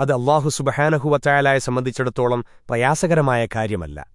അത് അള്ളാഹു സുബഹാനഹുവറ്റായാലായ സംബന്ധിച്ചിടത്തോളം പ്രയാസകരമായ കാര്യമല്ല.